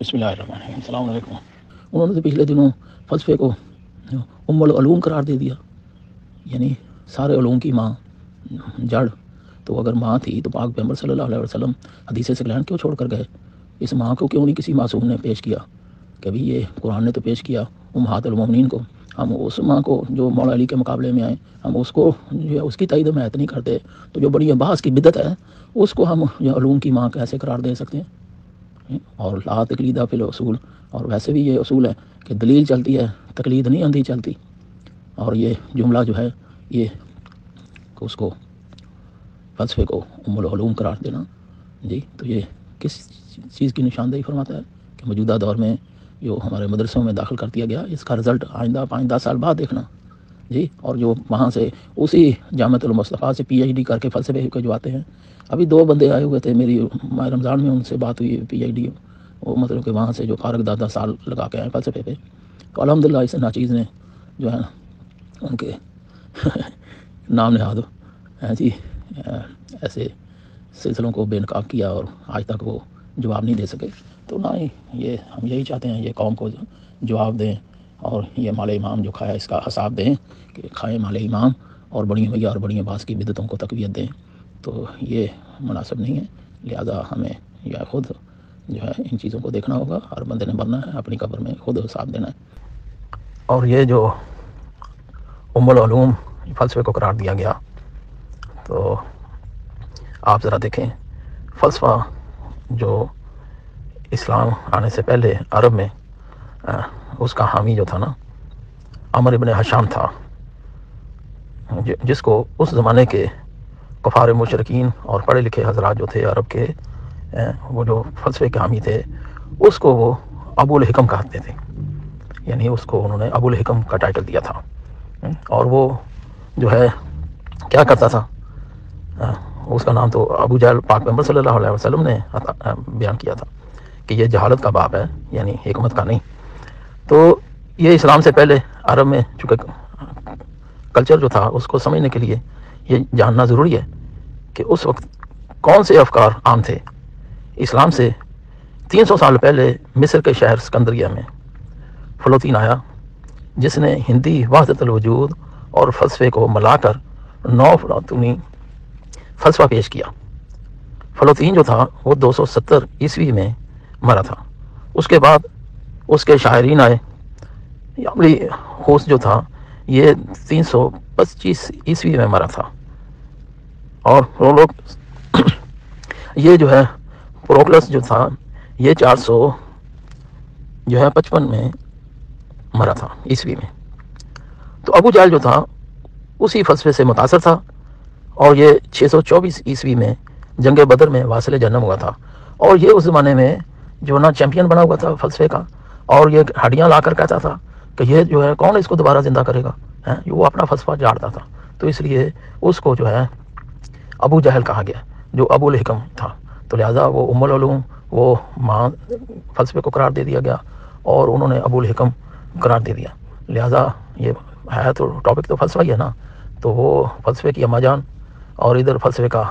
بسم اللہ الرحمن الرحیم، السلام علیکم۔ انہوں نے تو پچھلے دنوں فلسفے کو ام العلوم قرار دے دیا یعنی سارے علوم کی ماں جڑ۔ تو اگر ماں تھی تو پاک پیمبر صلی اللہ علیہ وسلم حدیث سکلین کیوں چھوڑ کر گئے؟ اس ماں کو کیوں نہیں کسی معصوم نے پیش کیا؟ کبھی یہ قرآن نے تو پیش کیا امہات المومنین کو۔ ہم اس ماں کو جو مولا علی کے مقابلے میں آئیں ہم اس کو جو ہے اس کی تعید میں نہیں کرتے۔ تو جو بڑی بحث کی بدت ہے، اس کو ہم جو علوم کی ماں کیسے قرار دے سکتے ہیں؟ اور لا تقلیدہ فی اصول، اور ویسے بھی یہ اصول ہے کہ دلیل چلتی ہے، تقلید نہیں آندھی چلتی۔ اور یہ جملہ جو ہے، یہ اس کو فلسفے کو ام العلوم قرار دینا۔ جی تو یہ کس چیز کی نشاندہی فرماتا ہے؟ کہ موجودہ دور میں جو ہمارے مدرسوں میں داخل کر دیا گیا، اس کا رزلٹ آئندہ پانچ دس سال بعد دیکھنا۔ جی اور جو وہاں سے اسی جامعۃ المصطفیٰ سے پی ایچ ڈی کر کے فلسفے کے جو آتے ہیں، ابھی دو بندے آئے ہوئے تھے میری ماہ رمضان میں، ان سے بات ہوئی پی ایچ ڈی وہ مطلب کہ وہاں سے جو فارغ دادا سال لگا کے آئے فلسفے پہ۔ تو الحمد للہ اس ناچیز نے جو ہے، ان کے نام نہاد، ہیں جی ایسے سلسلوں کو بے نقاب کیا اور آج تک وہ جواب نہیں دے سکے۔ تو نہ ہی، یہ ہم یہی چاہتے ہیں، یہ قوم کو جواب دیں۔ اور یہ مال امام جو کھایا اس کا حساب دیں کہ کھائے مال امام اور بڑی بھیا اور بڑی باس کی بدتوں کو تقویت دیں، تو یہ مناسب نہیں ہے۔ لہذا ہمیں یا خود جو ہے ان چیزوں کو دیکھنا ہوگا ہر بندے نے بننا ہے، اپنی قبر میں خود حساب دینا ہے۔ اور یہ جو ام العلوم فلسفے کو قرار دیا گیا، تو آپ ذرا دیکھیں۔ فلسفہ جو اسلام آنے سے پہلے عرب میں اس کا حامی جو تھا نا، عمر ابن حشام تھا۔ جس کو اس زمانے کے کفار مشرقین اور پڑھے لکھے حضرات جو تھے عرب کے، وہ جو فلسفے کے حامی تھے، اس کو وہ ابو الحکم کہتے تھے۔ یعنی اس کو انہوں نے ابو الحکم کا ٹائٹل دیا تھا۔ اور وہ جو ہے، کیا کرتا تھا؟ اس کا نام تو ابو جہل پاک ممبر صلی اللہ علیہ وسلم نے بیان کیا تھا کہ یہ جہالت کا باب ہے یعنی حکمت کا نہیں۔ تو یہ اسلام سے پہلے عرب میں چونکہ کلچر جو تھا، اس کو سمجھنے کے لیے یہ جاننا ضروری ہے کہ اس وقت کون سے افکار عام تھے۔ اسلام سے تین سو سال پہلے مصر کے شہر سکندریہ میں فلوتین آیا، جس نے ہندی وحدت الوجود اور فلسفے کو ملا کر نو فلوتنی فلسفہ پیش کیا۔ فلوتین جو تھا، وہ دو سو ستر عیسوی میں مرا تھا۔ اس کے بعد اس کے شاعرین آئے۔ عملی خوش جو تھا، یہ تین سو پچیس عیسوی میں مرا تھا۔ اور وہ لوگ یہ جو ہے، پروکلس جو تھا، یہ چار سو جو ہے، پچپن میں مرا تھا، عیسوی میں۔ تو ابو جال جو تھا، اسی فلسفے سے متاثر تھا۔ اور یہ چھ سو چوبیس عیسوی میں جنگ بدر میں واصل جنم ہوا تھا۔ اور یہ اس زمانے میں جو نا چیمپئن بنا ہوا تھا فلسفے کا اور یہ ہڈیاں لا کر کہتا تھا کہ یہ جو ہے کون اس کو دوبارہ زندہ کرے گا؟ وہ اپنا فلسفہ جاڑتا تھا۔ تو اس لیے اس کو جو ہے ابو جہل کہا گیا، جو ابو الحکم تھا۔ تو لہٰذا وہ ام العلوم، وہ ماں فلسفے کو قرار دے دیا گیا اور انہوں نے ابو الحکم قرار دے دیا۔ لہٰذا یہ ہے تو ٹاپک تو فلسفہ ہی ہے نا۔ تو وہ فلسفے کی اما جان اور ادھر فلسفے کا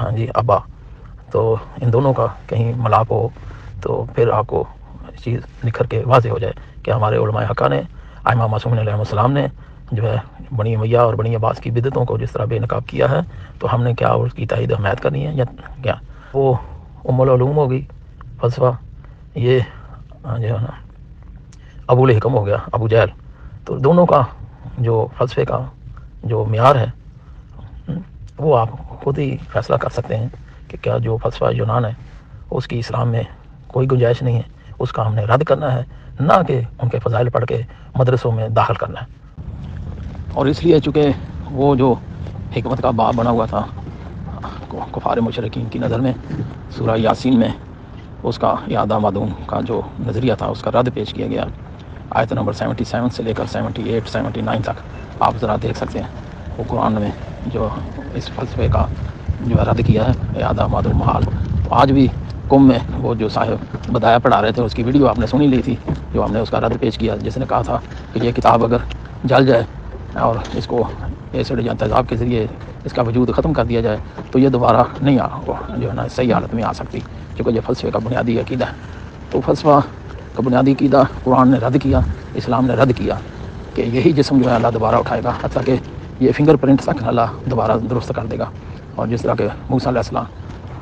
ہاں جی ابا۔ تو ان دونوں کا کہیں ملاپ ہو تو پھر آپ کو چیز نکھر کے واضح ہو جائے کہ ہمارے علماء حقہ نے آئمہ معصوم علیہ السلام نے جو ہے بنی میاں اور بنی عباس کی بدتوں کو جس طرح بے نقاب کیا ہے، تو ہم نے کیا اس کی تائید حمایت کرنی ہے یا کیا؟ وہ ام العلوم ہو گئی، فلسفہ، یہ جو ہے نا، ابو الحکم ہو گیا، ابو جہل۔ تو دونوں کا جو فلسفے کا جو معیار ہے، وہ آپ خود ہی فیصلہ کر سکتے ہیں کہ کیا جو فلسفہ یونان ہے، اس کی اسلام میں کوئی گنجائش نہیں ہے۔ اس کا ہم نے رد کرنا ہے، نہ کہ ان کے فضائل پڑھ کے مدرسوں میں داخل کرنا ہے۔ اور اس لیے چونکہ وہ جو حکمت کا باب بنا ہوا تھا، کفار مشرقین کی نظر میں، سورہ یاسین میں، اس کا یادہ معدوم کا جو نظریہ تھا، اس کا رد پیش کیا گیا۔ آیت نمبر سیونٹی سیون سے لے کر سیونٹی ایٹ، سیونٹی نائن تک آپ ذرا دیکھ سکتے ہیں۔ وہ قرآن میں جو اس فلسفے کا جو ہے رد کیا ہے یادہ معدوم محال۔ آج بھی کم میں وہ جو صاحب بدایا پڑھا رہے تھے، اس کی ویڈیو آپ نے سنی لی تھی جو ہم نے اس کا رد پیش کیا، جس نے کہا تھا کہ یہ کتاب اگر جل جائے اور اس کو ایسڈ یا تیزاب کے ذریعے اس کا وجود ختم کر دیا جائے، تو یہ دوبارہ نہیں آ جو ہے نا، صحیح حالت میں آ سکتی، کیونکہ یہ فلسفے کا بنیادی عقیدہ ہے۔ تو فلسفہ کا بنیادی عقیدہ قرآن نے رد کیا، اسلام نے رد کیا کہ یہی جسم جو ہے اللہ دوبارہ اٹھائے گا، حتیٰ کہ یہ فنگر پرنٹ تک اللہ دوبارہ درست کر دے گا۔ اور جس طرح کہ موسیٰ علیہ السلام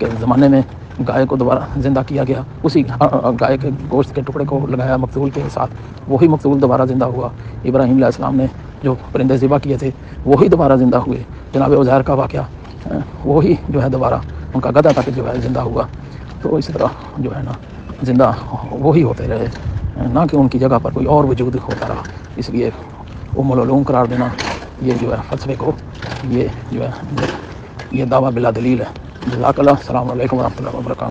کے زمانے میں گائے کو دوبارہ زندہ کیا گیا، اسی گائے کے گوشت کے ٹکڑے کو لگایا مقتول کے ساتھ، وہی مقتول دوبارہ زندہ ہوا۔ ابراہیم علیہ السلام نے جو پرندے ذبح کیے تھے، وہی دوبارہ زندہ ہوئے۔ جناب عزیر کا واقعہ وہی جو ہے دوبارہ ان کا گدا تک جو ہے زندہ ہوا۔ تو اسی طرح جو ہے نا، زندہ وہی ہوتے رہے۔ نہ کہ ان کی جگہ پر کوئی اور وجود ہوتا رہا۔ اس لیے ام العلوم قرار دینا، یہ جو ہے فلسفے کو، یہ جو ہے یہ دعویٰ بلا دلیل ہے۔ جزاک اللہ السلام علیکم ورحمۃ اللہ وبرکاتہ۔